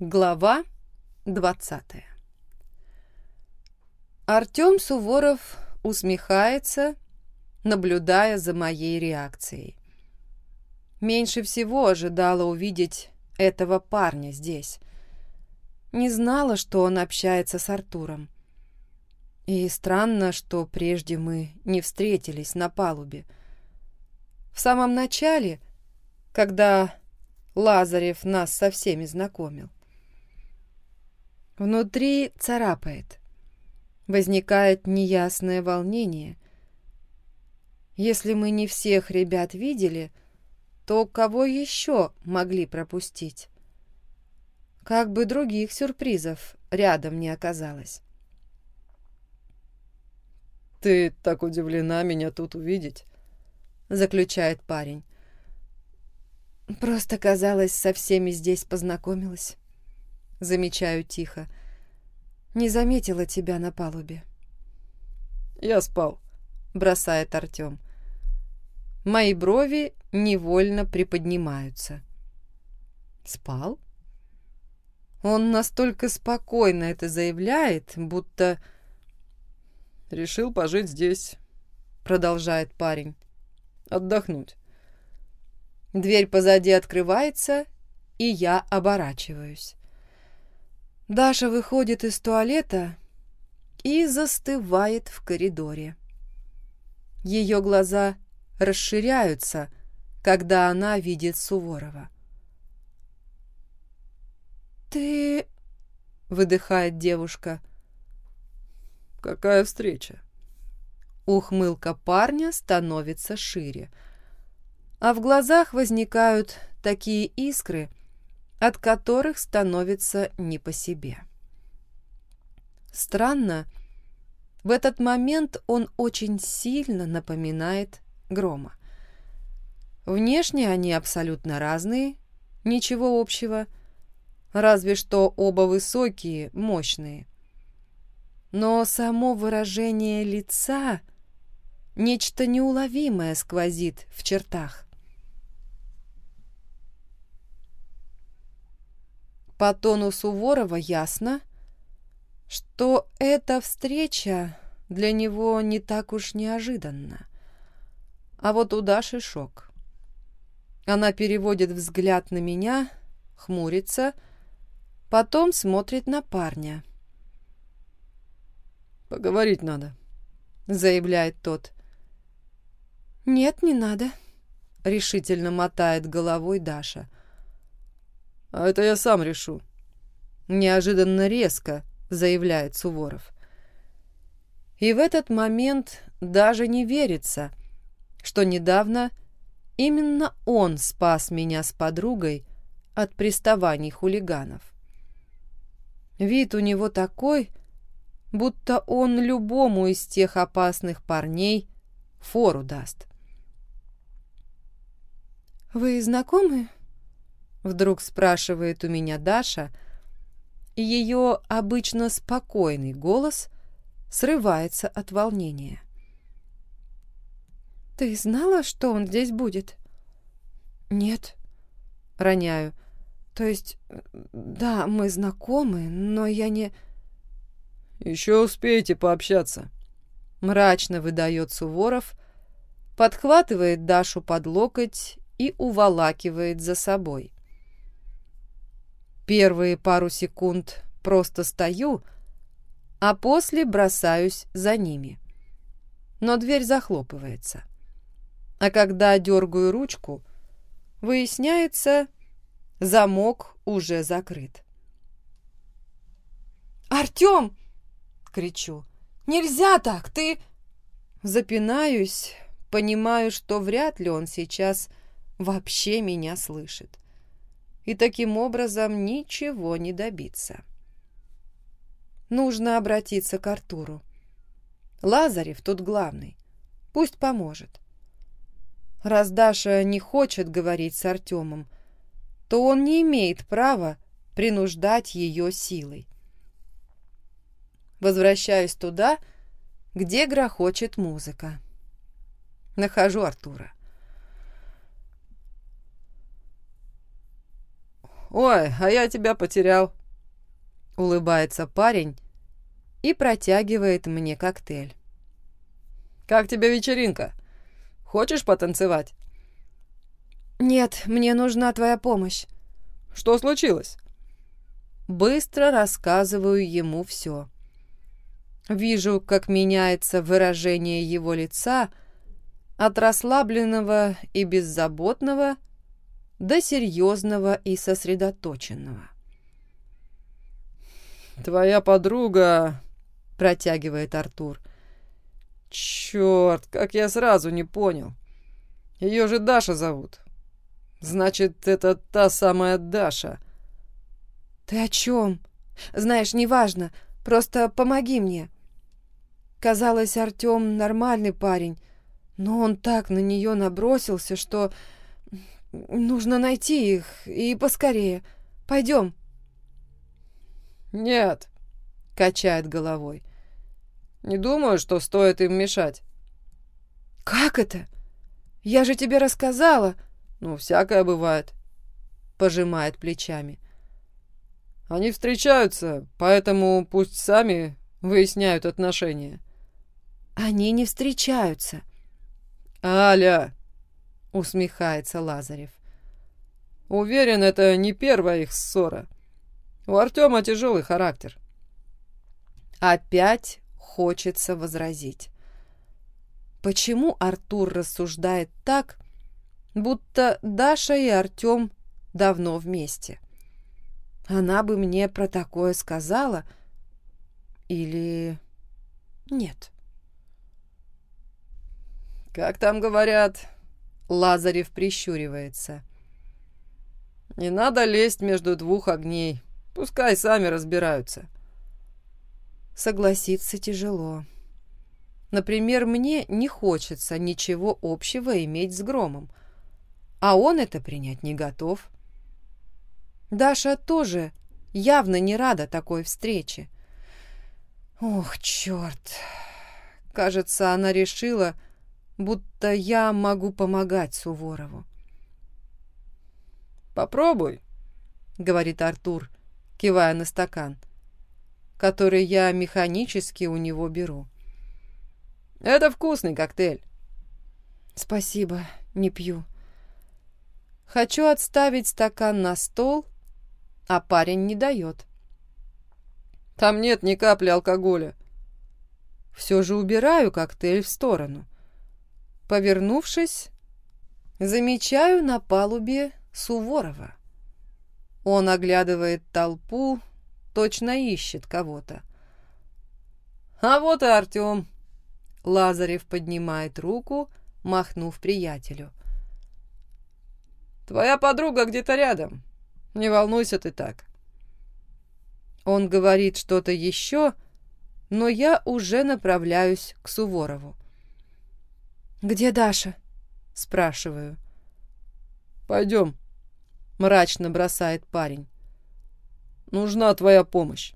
Глава 20 Артем Суворов усмехается, наблюдая за моей реакцией. Меньше всего ожидала увидеть этого парня здесь. Не знала, что он общается с Артуром. И странно, что прежде мы не встретились на палубе. В самом начале, когда Лазарев нас со всеми знакомил. Внутри царапает. Возникает неясное волнение. Если мы не всех ребят видели, то кого еще могли пропустить? Как бы других сюрпризов рядом не оказалось. «Ты так удивлена меня тут увидеть», — заключает парень. «Просто, казалось, со всеми здесь познакомилась». Замечаю тихо. «Не заметила тебя на палубе». «Я спал», — бросает Артем. Мои брови невольно приподнимаются. «Спал?» Он настолько спокойно это заявляет, будто... «Решил пожить здесь», — продолжает парень. «Отдохнуть». Дверь позади открывается, и я оборачиваюсь. Даша выходит из туалета и застывает в коридоре. Ее глаза расширяются, когда она видит Суворова. «Ты...» — выдыхает девушка. «Какая встреча?» Ухмылка парня становится шире — а в глазах возникают такие искры, от которых становится не по себе. Странно, в этот момент он очень сильно напоминает Грома. Внешне они абсолютно разные, ничего общего, разве что оба высокие, мощные. Но само выражение лица, нечто неуловимое сквозит в чертах. По тону Суворова ясно, что эта встреча для него не так уж неожиданна. А вот у Даши шок. Она переводит взгляд на меня, хмурится, потом смотрит на парня. «Поговорить надо», — заявляет тот. «Нет, не надо», — решительно мотает головой Даша. А это я сам решу. Неожиданно резко, заявляет Суворов. И в этот момент даже не верится, что недавно именно он спас меня с подругой от приставаний хулиганов. Вид у него такой, будто он любому из тех опасных парней фору даст. «Вы знакомы?» Вдруг спрашивает у меня Даша, и ее обычно спокойный голос срывается от волнения. «Ты знала, что он здесь будет?» «Нет», — роняю. «То есть, да, мы знакомы, но я не...» «Еще успеете пообщаться», — мрачно выдает Суворов, подхватывает Дашу под локоть и уволакивает за собой. Первые пару секунд просто стою, а после бросаюсь за ними. Но дверь захлопывается. А когда дергаю ручку, выясняется, замок уже закрыт. «Артем!» — кричу. «Нельзя так! Ты...» Запинаюсь, понимаю, что вряд ли он сейчас вообще меня слышит и таким образом ничего не добиться. Нужно обратиться к Артуру. Лазарев тут главный. Пусть поможет. Раз Даша не хочет говорить с Артемом, то он не имеет права принуждать ее силой. Возвращаюсь туда, где грохочет музыка. Нахожу Артура. Ой, а я тебя потерял. Улыбается парень и протягивает мне коктейль. Как тебе вечеринка? Хочешь потанцевать? Нет, мне нужна твоя помощь. Что случилось? Быстро рассказываю ему все. Вижу, как меняется выражение его лица от расслабленного и беззаботного до серьезного и сосредоточенного. «Твоя подруга...» — протягивает Артур. «Черт, как я сразу не понял. Ее же Даша зовут. Значит, это та самая Даша». «Ты о чем? Знаешь, неважно. Просто помоги мне». Казалось, Артем нормальный парень, но он так на нее набросился, что нужно найти их и поскорее. Пойдем. «Нет», — качает головой. «Не думаю, что стоит им мешать». «Как это? Я же тебе рассказала». «Ну, всякое бывает», — пожимает плечами. «Они встречаются, поэтому пусть сами выясняют отношения». Они не встречаются. «Аля!» — усмехается Лазарев. «Уверен, это не первая их ссора. У Артема тяжелый характер». Опять хочется возразить. Почему Артур рассуждает так, будто Даша и Артем давно вместе? Она бы мне про такое сказала или нет? «Как там говорят?» Лазарев прищуривается. «Не надо лезть между двух огней. Пускай сами разбираются». Согласиться тяжело. Например, мне не хочется ничего общего иметь с Громом, а он это принять не готов. Даша тоже явно не рада такой встрече. Ох, черт! Кажется, она решила, будто я могу помогать Суворову. «Попробуй», — говорит Артур, кивая на стакан, который я механически у него беру. «Это вкусный коктейль». «Спасибо, не пью». Хочу отставить стакан на стол, а парень не дает. «Там нет ни капли алкоголя». Все же убираю коктейль в сторону. Повернувшись, замечаю на палубе Суворова. Он оглядывает толпу, точно ищет кого-то. «А вот и Артем!» Лазарев поднимает руку, махнув приятелю. «Твоя подруга где-то рядом. Не волнуйся ты так». Он говорит что-то еще, но я уже направляюсь к Суворову. «Где Даша?» — спрашиваю. «Пойдем», — мрачно бросает парень. «Нужна твоя помощь».